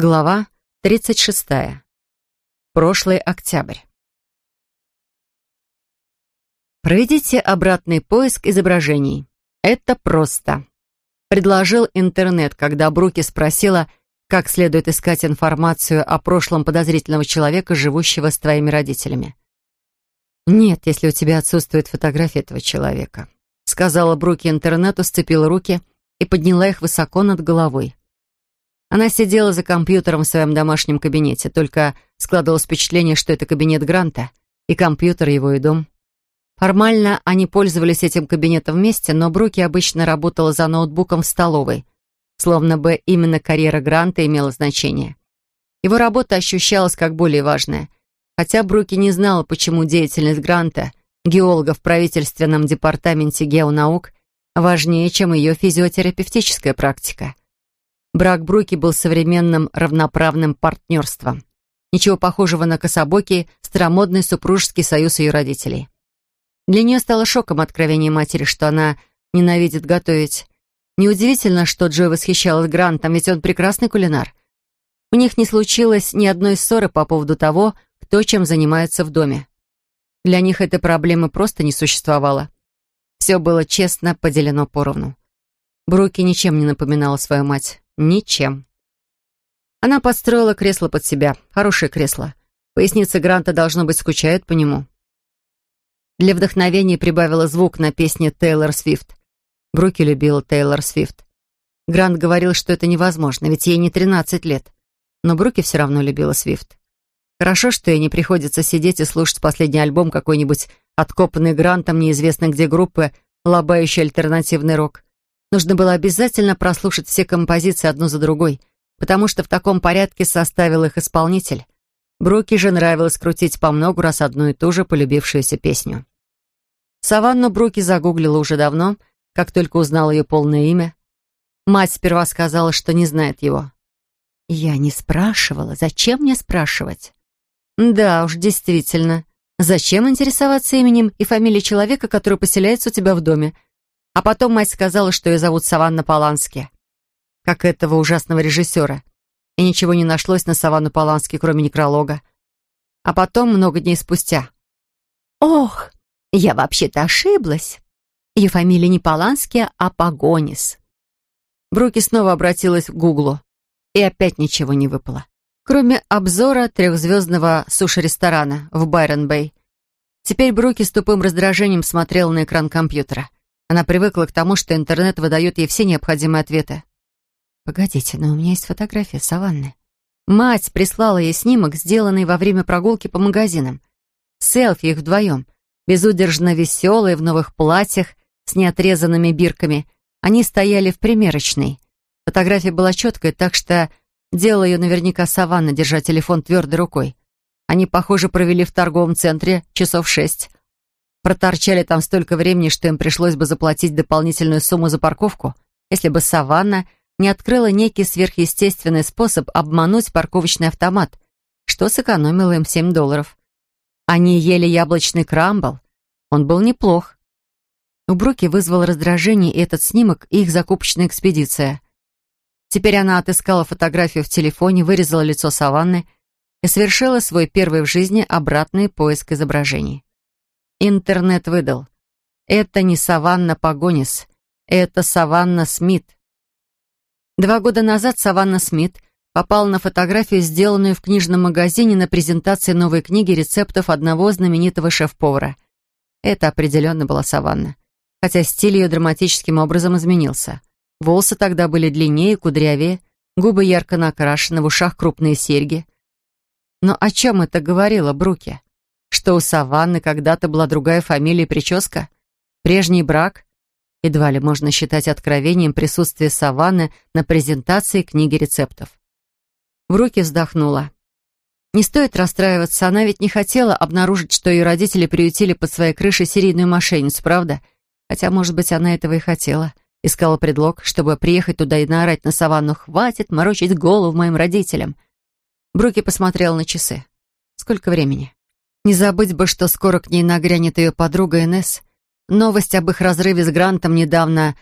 Глава 36. Прошлый октябрь. Проведите обратный поиск изображений. Это просто. Предложил интернет, когда Бруки спросила, как следует искать информацию о прошлом подозрительного человека, живущего с твоими родителями. «Нет, если у тебя отсутствует фотография этого человека», сказала Бруки интернету, сцепила руки и подняла их высоко над головой. Она сидела за компьютером в своем домашнем кабинете, только складывалось впечатление, что это кабинет Гранта, и компьютер его, и дом. Формально они пользовались этим кабинетом вместе, но Бруки обычно работала за ноутбуком в столовой, словно бы именно карьера Гранта имела значение. Его работа ощущалась как более важная, хотя Бруки не знала, почему деятельность Гранта, геолога в правительственном департаменте геонаук, важнее, чем ее физиотерапевтическая практика. Брак Бруки был современным равноправным партнерством. Ничего похожего на кособокий, старомодный супружеский союз ее родителей. Для нее стало шоком откровение матери, что она ненавидит готовить. Неудивительно, что Джой восхищалась Грантом, ведь он прекрасный кулинар. У них не случилось ни одной ссоры по поводу того, кто чем занимается в доме. Для них этой проблемы просто не существовало. Все было честно поделено поровну. Бруки ничем не напоминала свою мать. Ничем. Она подстроила кресло под себя. Хорошее кресло. Поясница Гранта, должно быть, скучает по нему. Для вдохновения прибавила звук на песне Тейлор Свифт. Бруки любила Тейлор Свифт. Грант говорил, что это невозможно, ведь ей не 13 лет. Но Бруки все равно любила Свифт. Хорошо, что ей не приходится сидеть и слушать последний альбом какой-нибудь откопанный Грантом неизвестно где группы, лобающий альтернативный рок. Нужно было обязательно прослушать все композиции одну за другой, потому что в таком порядке составил их исполнитель. Бруки же нравилось крутить по многу раз одну и ту же полюбившуюся песню. Саванну Бруки загуглила уже давно, как только узнала ее полное имя. Мать сперва сказала, что не знает его. Я не спрашивала. Зачем мне спрашивать? Да уж, действительно. Зачем интересоваться именем и фамилией человека, который поселяется у тебя в доме? А потом мать сказала, что ее зовут Саванна Полански, как этого ужасного режиссера. И ничего не нашлось на Саванну Полански, кроме некролога. А потом, много дней спустя. «Ох, я вообще-то ошиблась. Ее фамилия не Полански, а Погонис». Бруки снова обратилась к Гуглу. И опять ничего не выпало. Кроме обзора трехзвездного суши-ресторана в Байрон-Бэй. Теперь Бруки с тупым раздражением смотрел на экран компьютера. Она привыкла к тому, что интернет выдает ей все необходимые ответы. «Погодите, но у меня есть фотография саванны». Мать прислала ей снимок, сделанный во время прогулки по магазинам. Селфи их вдвоем, безудержно веселые, в новых платьях, с неотрезанными бирками. Они стояли в примерочной. Фотография была четкой, так что делала ее наверняка саванна, держа телефон твердой рукой. Они, похоже, провели в торговом центре часов шесть. Проторчали там столько времени, что им пришлось бы заплатить дополнительную сумму за парковку, если бы Саванна не открыла некий сверхъестественный способ обмануть парковочный автомат, что сэкономило им 7 долларов. Они ели яблочный крамбл. Он был неплох. У Бруки вызвал раздражение и этот снимок, и их закупочная экспедиция. Теперь она отыскала фотографию в телефоне, вырезала лицо Саванны и совершила свой первый в жизни обратный поиск изображений. Интернет выдал. Это не Саванна Погонис, это Саванна Смит. Два года назад Саванна Смит попал на фотографию, сделанную в книжном магазине на презентации новой книги рецептов одного знаменитого шеф-повара. Это определенно была Саванна, хотя стиль ее драматическим образом изменился. Волосы тогда были длиннее, кудрявее, губы ярко накрашены, в ушах крупные серьги. Но о чем это говорило Бруке? Что у Саванны когда-то была другая фамилия и прическа? Прежний брак? Едва ли можно считать откровением присутствие Саванны на презентации книги рецептов. В руки вздохнула. Не стоит расстраиваться, она ведь не хотела обнаружить, что ее родители приютили под своей крышей серийную мошенницу, правда? Хотя, может быть, она этого и хотела. Искала предлог, чтобы приехать туда и наорать на Саванну. «Хватит морочить голову моим родителям!» Бруки посмотрел на часы. «Сколько времени?» Не забыть бы, что скоро к ней нагрянет ее подруга Инесс. Новость об их разрыве с Грантом недавно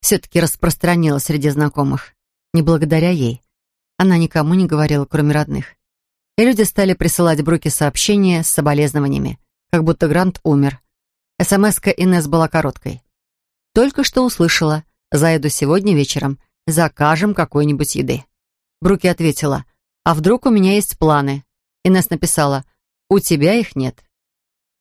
все-таки распространилась среди знакомых. Не благодаря ей. Она никому не говорила, кроме родных. И люди стали присылать Бруки сообщения с соболезнованиями, как будто Грант умер. СМС-ка Инесс была короткой. «Только что услышала. Заеду сегодня вечером. Закажем какой-нибудь еды». Бруки ответила, «А вдруг у меня есть планы?» Инесс написала, «У тебя их нет».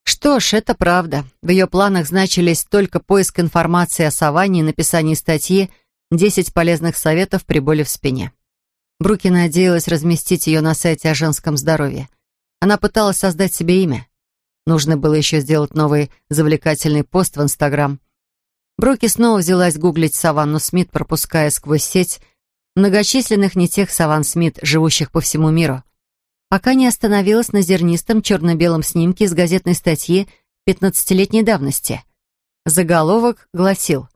Что ж, это правда. В ее планах значились только поиск информации о саванне и написание статьи «10 полезных советов при боли в спине». Бруки надеялась разместить ее на сайте о женском здоровье. Она пыталась создать себе имя. Нужно было еще сделать новый завлекательный пост в Инстаграм. Бруки снова взялась гуглить Саванну Смит, пропуская сквозь сеть многочисленных не тех Саван Смит, живущих по всему миру пока не остановилась на зернистом черно-белом снимке из газетной статьи пятнадцатилетней давности. Заголовок гласил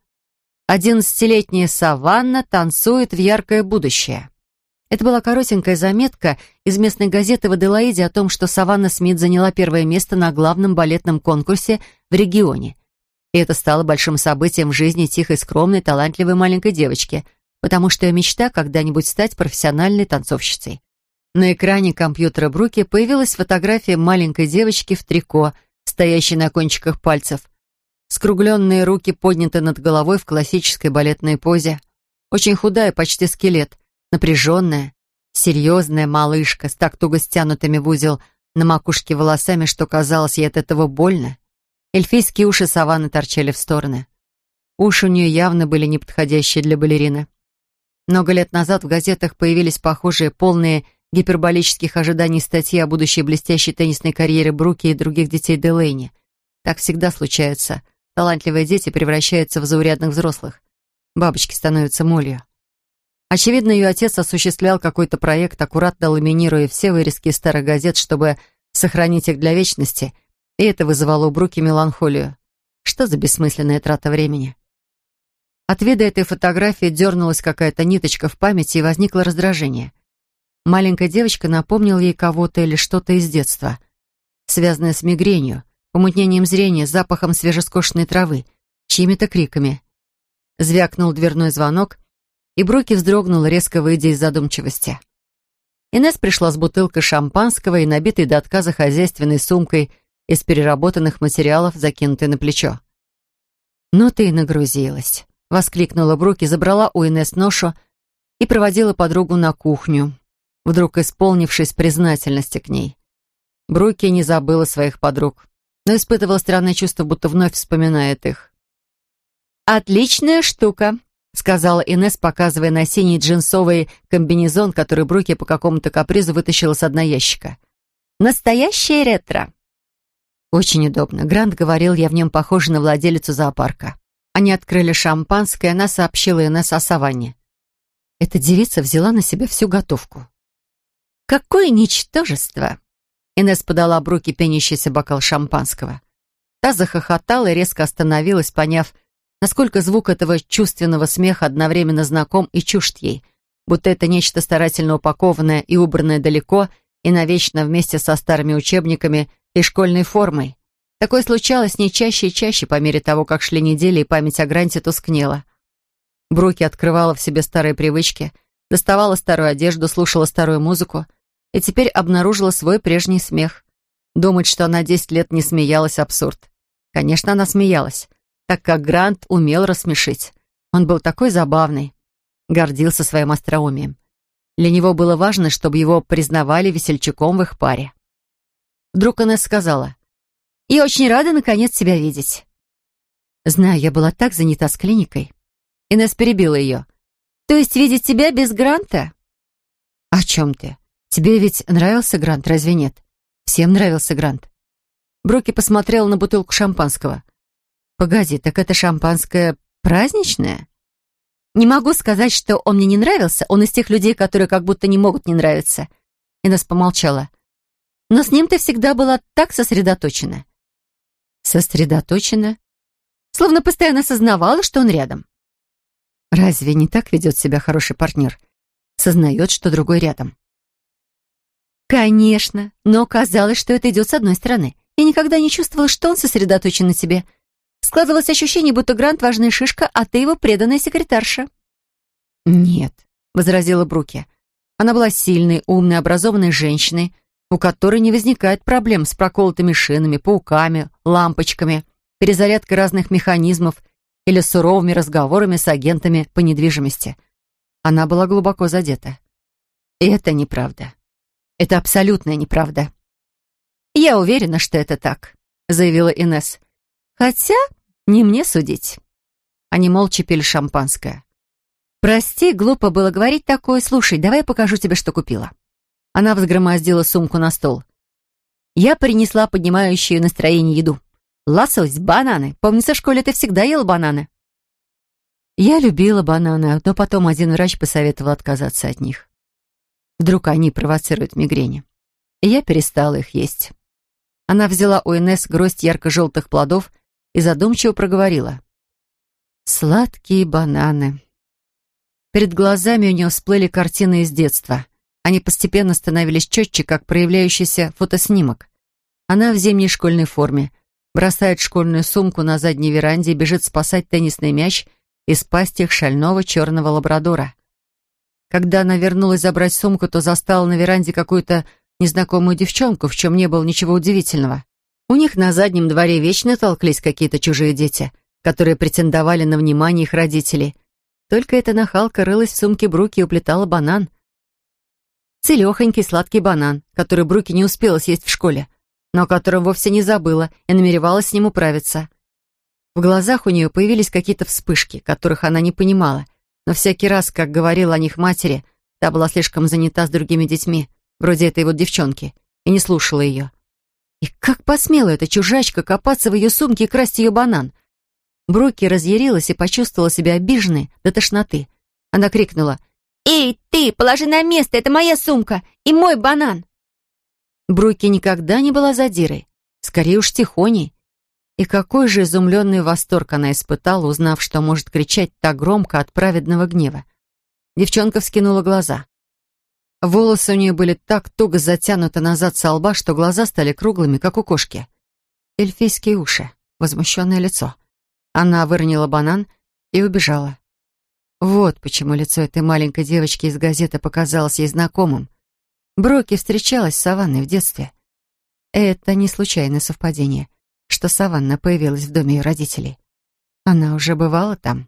«Одиннадцатилетняя Саванна танцует в яркое будущее». Это была коротенькая заметка из местной газеты в Аделаиде о том, что Саванна Смит заняла первое место на главном балетном конкурсе в регионе. И это стало большим событием в жизни тихой, скромной, талантливой маленькой девочки, потому что ее мечта когда-нибудь стать профессиональной танцовщицей. На экране компьютера Бруки появилась фотография маленькой девочки в трико, стоящей на кончиках пальцев. Скругленные руки подняты над головой в классической балетной позе. Очень худая, почти скелет, напряженная, серьезная малышка с так туго стянутыми в узел на макушке волосами, что казалось ей от этого больно. Эльфийские уши саванны торчали в стороны. Уши у нее явно были неподходящие для балерины. Много лет назад в газетах появились похожие полные гиперболических ожиданий статьи о будущей блестящей теннисной карьере Бруки и других детей Делейни. Так всегда случается. Талантливые дети превращаются в заурядных взрослых. Бабочки становятся молью. Очевидно, ее отец осуществлял какой-то проект, аккуратно ламинируя все вырезки из старых газет, чтобы сохранить их для вечности, и это вызывало у Бруки меланхолию. Что за бессмысленная трата времени? От вида этой фотографии дернулась какая-то ниточка в памяти, и возникло раздражение — Маленькая девочка напомнила ей кого-то или что-то из детства, связанное с мигренью, помутнением зрения, запахом свежескошенной травы, чьими-то криками. Звякнул дверной звонок, и Бруки вздрогнула, резко выйдя из задумчивости. Инесс пришла с бутылкой шампанского и набитой до отказа хозяйственной сумкой из переработанных материалов, закинутой на плечо. «Ну ты и нагрузилась», — воскликнула Бруки, забрала у Инесс ношу и проводила подругу на кухню, вдруг исполнившись признательности к ней. Бруки не забыла своих подруг, но испытывала странное чувство, будто вновь вспоминает их. «Отличная штука», — сказала Инесс, показывая на синий джинсовый комбинезон, который Бруки по какому-то капризу вытащила с одного ящика. «Настоящее ретро». «Очень удобно. Грант говорил, я в нем похожа на владелицу зоопарка». Они открыли шампанское, она сообщила Инесс о саванне. Эта девица взяла на себя всю готовку. «Какое ничтожество!» Инесс подала Бруке пенящийся бокал шампанского. Та захохотала и резко остановилась, поняв, насколько звук этого чувственного смеха одновременно знаком и чужд ей, будто это нечто старательно упакованное и убранное далеко и навечно вместе со старыми учебниками и школьной формой. Такое случалось не чаще и чаще по мере того, как шли недели, и память о Гранте тускнела. Бруки открывала в себе старые привычки, доставала старую одежду, слушала старую музыку и теперь обнаружила свой прежний смех. Думать, что она десять лет не смеялась, абсурд. Конечно, она смеялась, так как Грант умел рассмешить. Он был такой забавный, гордился своим остроумием. Для него было важно, чтобы его признавали весельчаком в их паре. Вдруг она сказала, «Я очень рада, наконец, тебя видеть». Знаю, я была так занята с клиникой. Инесс перебила ее. То есть видеть тебя без Гранта? О чем ты? Тебе ведь нравился Грант, разве нет? Всем нравился Грант. Броки посмотрел на бутылку шампанского. Погоди, так это шампанское праздничное? Не могу сказать, что он мне не нравился. Он из тех людей, которые как будто не могут не нравиться. Инесс помолчала. Но с ним ты всегда была так сосредоточена. Сосредоточена? Словно постоянно осознавала, что он рядом. Разве не так ведет себя хороший партнер? Сознает, что другой рядом. Конечно, но казалось, что это идет с одной стороны. Я никогда не чувствовала, что он сосредоточен на тебе. Складывалось ощущение, будто Грант важная шишка, а ты его преданная секретарша. «Нет», — возразила Бруки. Она была сильной, умной, образованной женщиной, у которой не возникает проблем с проколотыми шинами, пауками, лампочками, перезарядкой разных механизмов или суровыми разговорами с агентами по недвижимости. Она была глубоко задета. Это неправда. Это абсолютная неправда. «Я уверена, что это так», — заявила Инесс. «Хотя не мне судить». Они молча пили шампанское. «Прости, глупо было говорить такое. Слушай, давай я покажу тебе, что купила». Она взгромоздила сумку на стол. Я принесла поднимающую настроение еду. Лосось, бананы. Помнится, в школе ты всегда ел бананы. Я любила бананы, но потом один врач посоветовал отказаться от них. Вдруг они провоцируют мигрени. И я перестала их есть. Она взяла у Инесс гроздь ярко-желтых плодов и задумчиво проговорила. «Сладкие бананы». Перед глазами у нее всплыли картины из детства. Они постепенно становились четче, как проявляющийся фотоснимок. Она в зимней школьной форме, бросает школьную сумку на задней веранде и бежит спасать теннисный мяч из пасти шального черного лабрадора. Когда она вернулась забрать сумку, то застала на веранде какую-то незнакомую девчонку, в чем не было ничего удивительного. У них на заднем дворе вечно толклись какие-то чужие дети, которые претендовали на внимание их родителей. Только эта нахалка рылась в сумке Бруки и уплетала банан. Целехонький сладкий банан, который Бруки не успела съесть в школе, но о котором вовсе не забыла и намеревалась с ним управиться. В глазах у нее появились какие-то вспышки, которых она не понимала, но всякий раз, как говорила о них матери, та была слишком занята с другими детьми, вроде этой вот девчонки, и не слушала ее. И как посмела эта чужачка копаться в ее сумке и красть ее банан? Бруки разъярилась и почувствовала себя обиженной до тошноты. Она крикнула «Эй, ты, положи на место, это моя сумка и мой банан!» Бруки никогда не была задирой, скорее уж тихоней. И какой же изумленный восторг она испытала, узнав, что может кричать так громко от праведного гнева. Девчонка вскинула глаза. Волосы у нее были так туго затянуты назад со лба, что глаза стали круглыми, как у кошки. Эльфийские уши, возмущенное лицо. Она выронила банан и убежала. Вот почему лицо этой маленькой девочки из газеты показалось ей знакомым. Броки встречалась с Саванной в детстве. Это не случайное совпадение что Саванна появилась в доме ее родителей. Она уже бывала там.